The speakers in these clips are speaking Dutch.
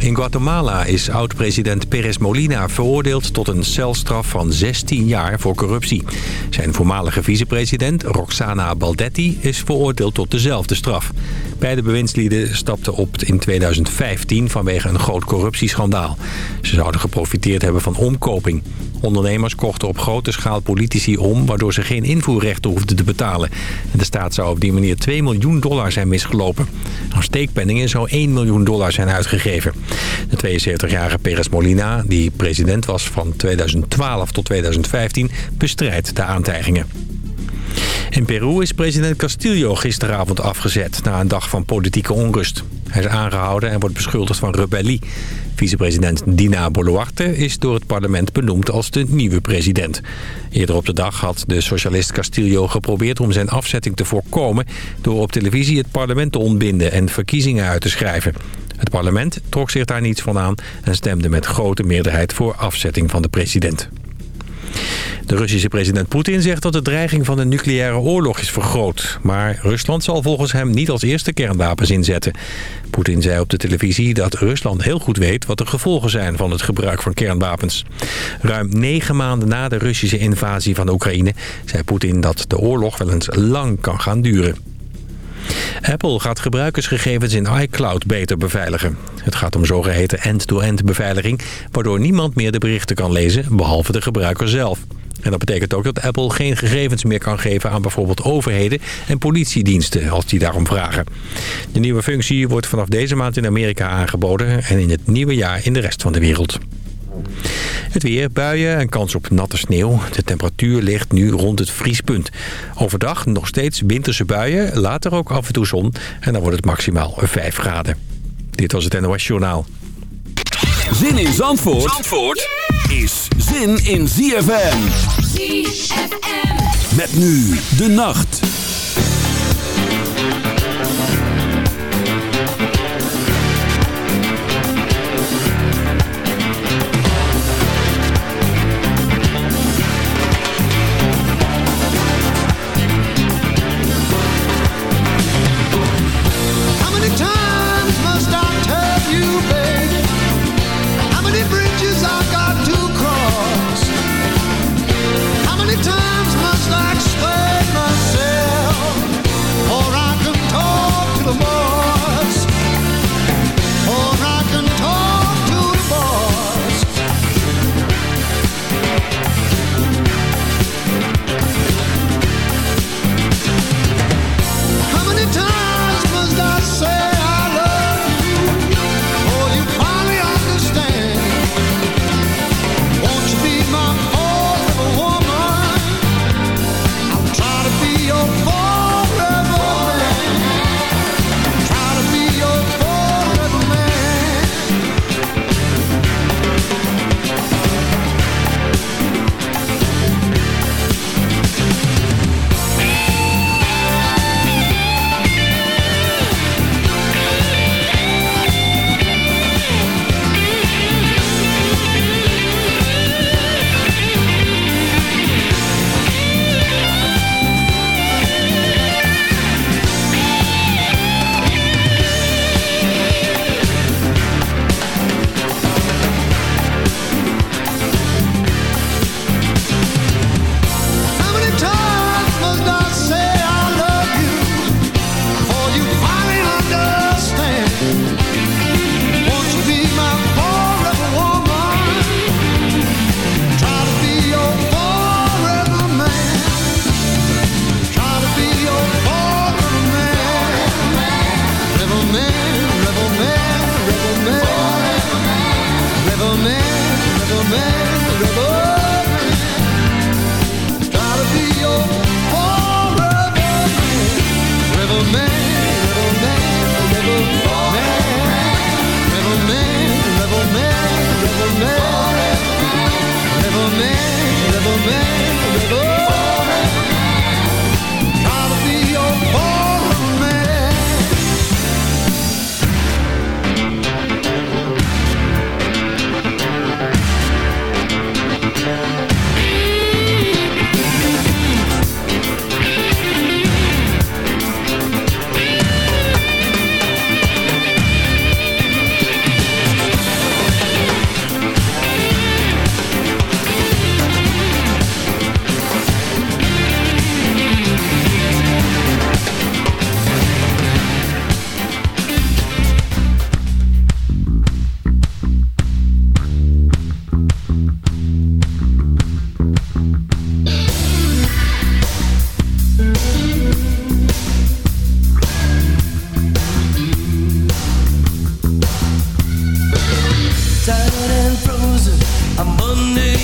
In Guatemala is oud-president Perez Molina veroordeeld tot een celstraf van 16 jaar voor corruptie. Zijn voormalige vicepresident Roxana Baldetti is veroordeeld tot dezelfde straf. Beide bewindslieden stapten op in 2015 vanwege een groot corruptieschandaal. Ze zouden geprofiteerd hebben van omkoping. Ondernemers kochten op grote schaal politici om... waardoor ze geen invoerrechten hoefden te betalen. En de staat zou op die manier 2 miljoen dollar zijn misgelopen. Aan steekpenningen zou 1 miljoen dollar zijn uitgegeven. De 72-jarige Perez Molina, die president was van 2012 tot 2015... bestrijdt de aantijgingen. In Peru is president Castillo gisteravond afgezet... na een dag van politieke onrust. Hij is aangehouden en wordt beschuldigd van rebellie. Vicepresident Dina Boluarte is door het parlement benoemd als de nieuwe president. Eerder op de dag had de socialist Castillo geprobeerd om zijn afzetting te voorkomen... door op televisie het parlement te ontbinden en verkiezingen uit te schrijven. Het parlement trok zich daar niets van aan en stemde met grote meerderheid voor afzetting van de president. De Russische president Poetin zegt dat de dreiging van een nucleaire oorlog is vergroot. Maar Rusland zal volgens hem niet als eerste kernwapens inzetten. Poetin zei op de televisie dat Rusland heel goed weet wat de gevolgen zijn van het gebruik van kernwapens. Ruim negen maanden na de Russische invasie van Oekraïne zei Poetin dat de oorlog wel eens lang kan gaan duren. Apple gaat gebruikersgegevens in iCloud beter beveiligen. Het gaat om zogeheten end-to-end beveiliging... waardoor niemand meer de berichten kan lezen, behalve de gebruiker zelf. En dat betekent ook dat Apple geen gegevens meer kan geven aan bijvoorbeeld overheden en politiediensten als die daarom vragen. De nieuwe functie wordt vanaf deze maand in Amerika aangeboden en in het nieuwe jaar in de rest van de wereld. Het weer, buien en kans op natte sneeuw. De temperatuur ligt nu rond het vriespunt. Overdag nog steeds winterse buien, later ook af en toe zon. En dan wordt het maximaal 5 graden. Dit was het NOS Journaal. Zin in Zandvoort, Zandvoort is zin in ZFM. ZFM. Met nu de nacht.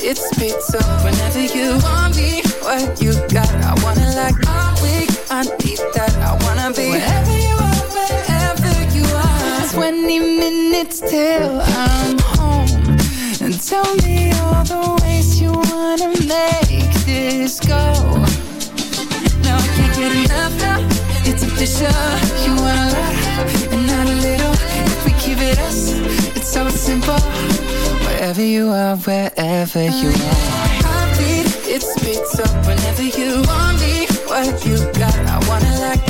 Heartbeat, it speeds whenever you want me what you got. I wanna like all week. I need that. I wanna be wherever you are, wherever you are. 20 minutes till I'm home. And tell me all the ways you wanna make this go. Now I can't get enough now. It's official. You want a lot it us, it's so simple. Wherever you are, wherever you are it speeds up whenever you want me. What you got, I wanna like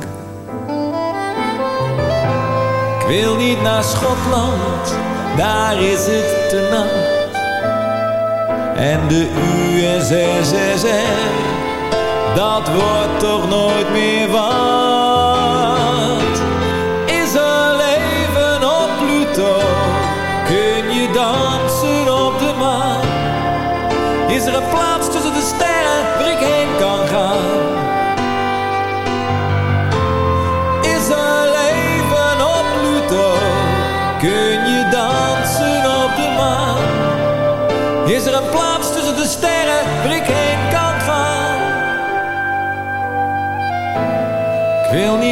wil niet naar Schotland, daar is het te nacht. En de USSR, dat wordt toch nooit meer wat.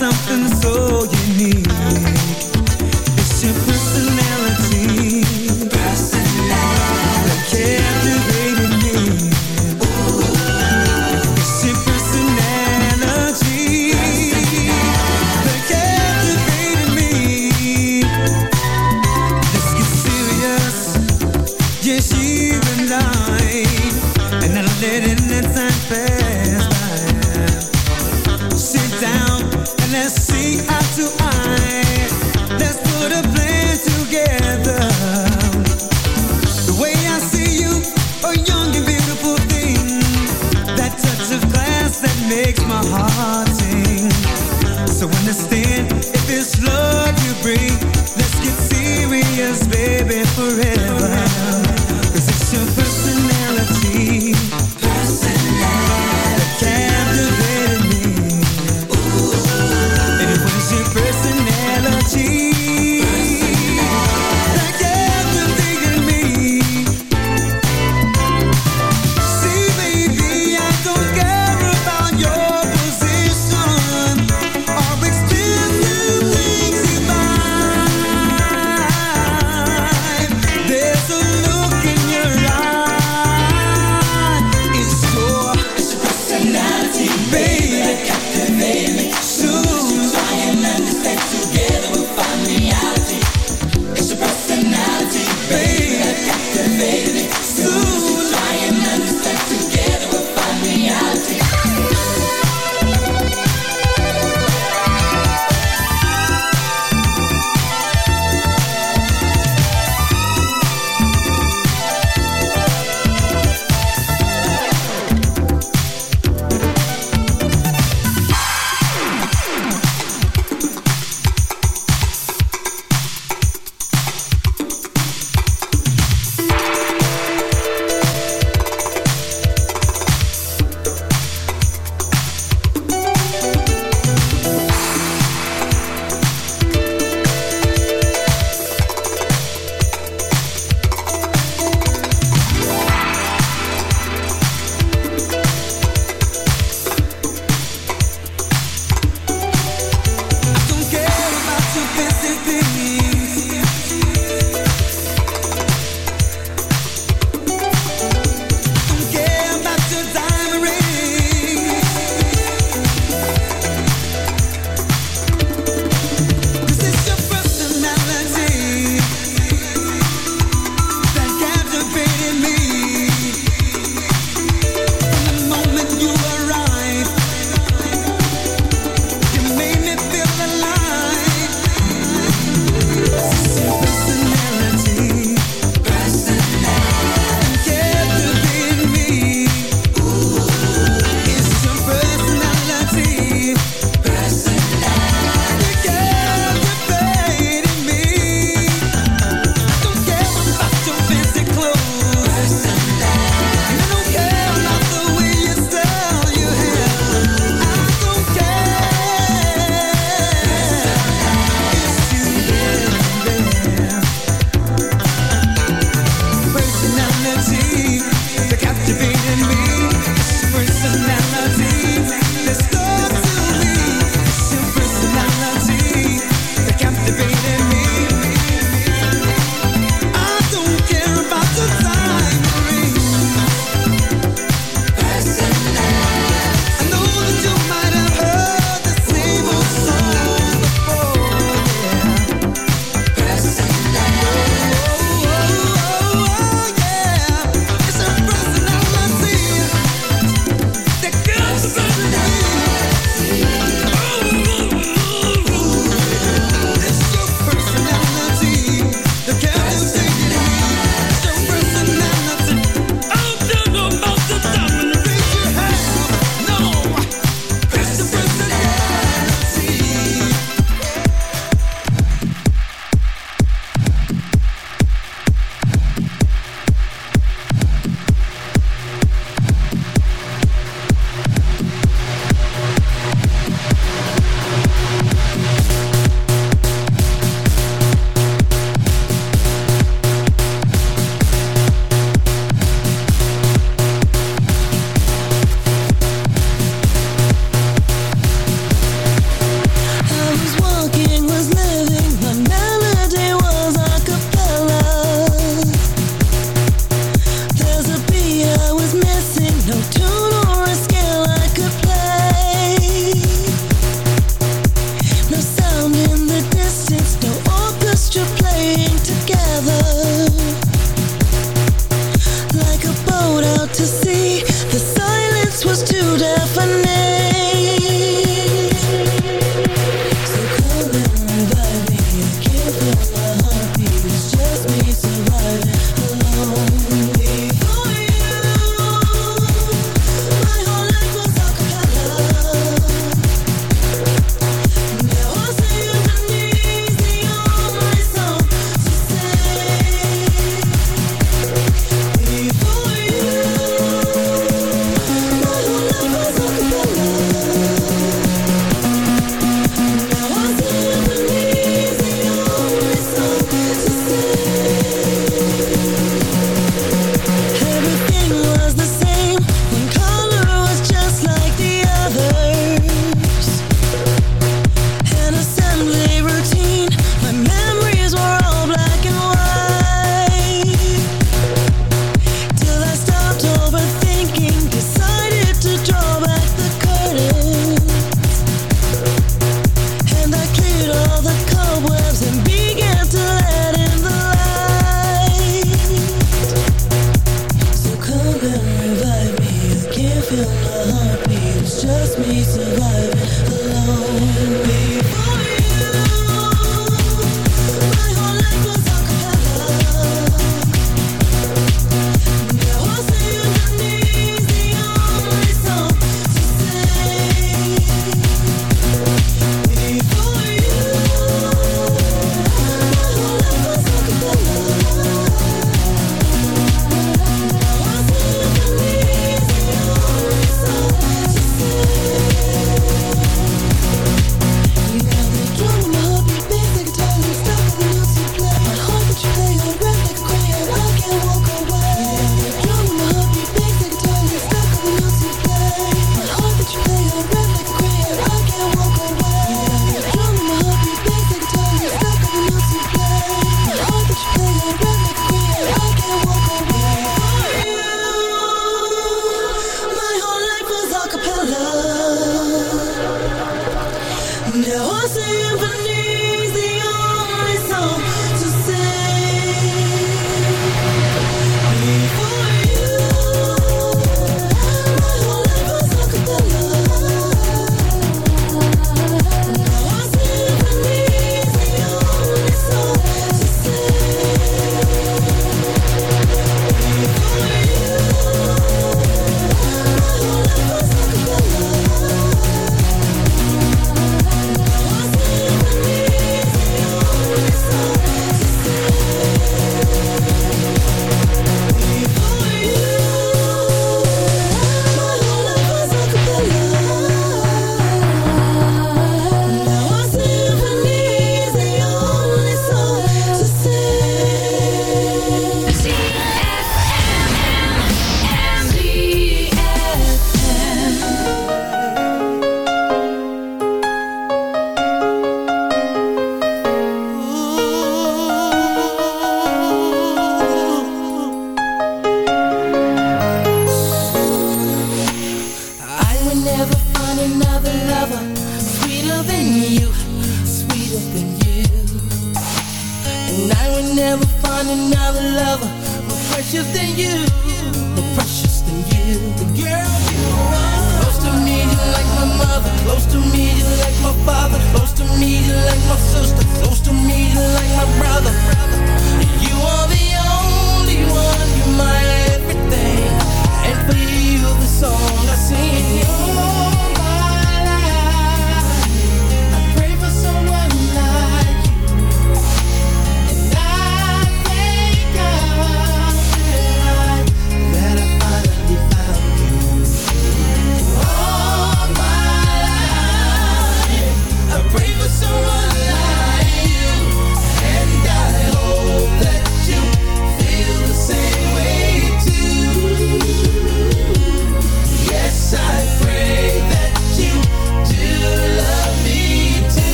something so unique.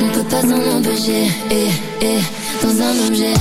On peut pas s'en empêcher, eh, eh, dans un objet.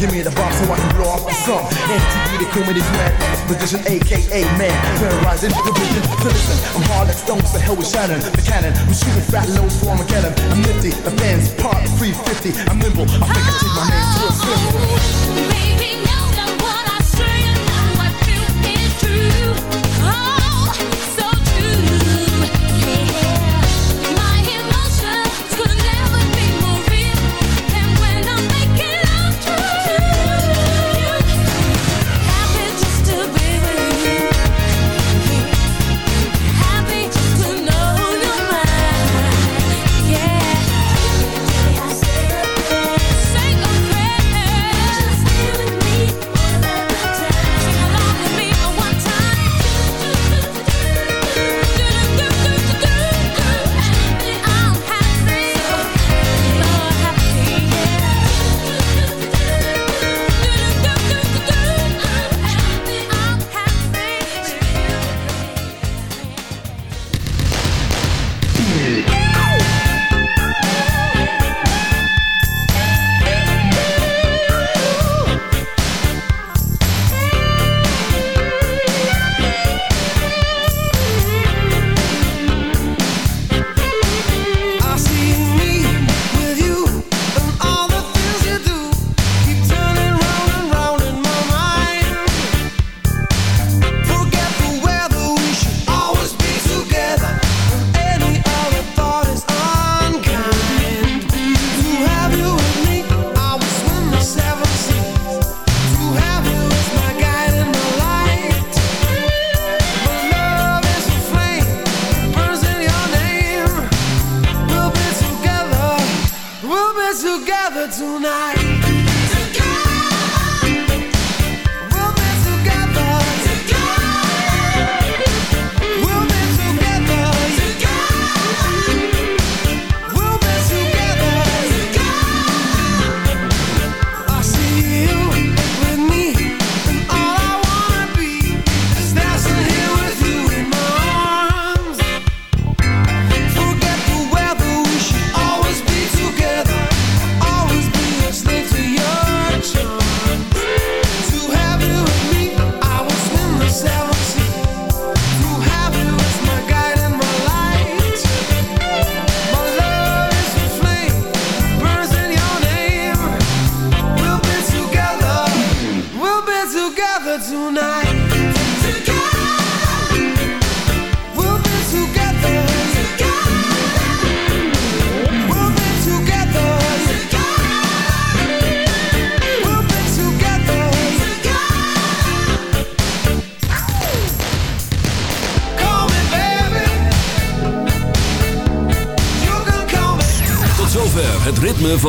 Give me the bomb so I can blow off the sun. MTV, the comedy's mad ass magician, aka man. Terrorizing the vision. So listen, I'm hard like stones, the hell with Shannon, the cannon. I'm shooting fat loads for Armageddon. I'm nifty, the fans part 350. I'm nimble, I think I take my name to a swim.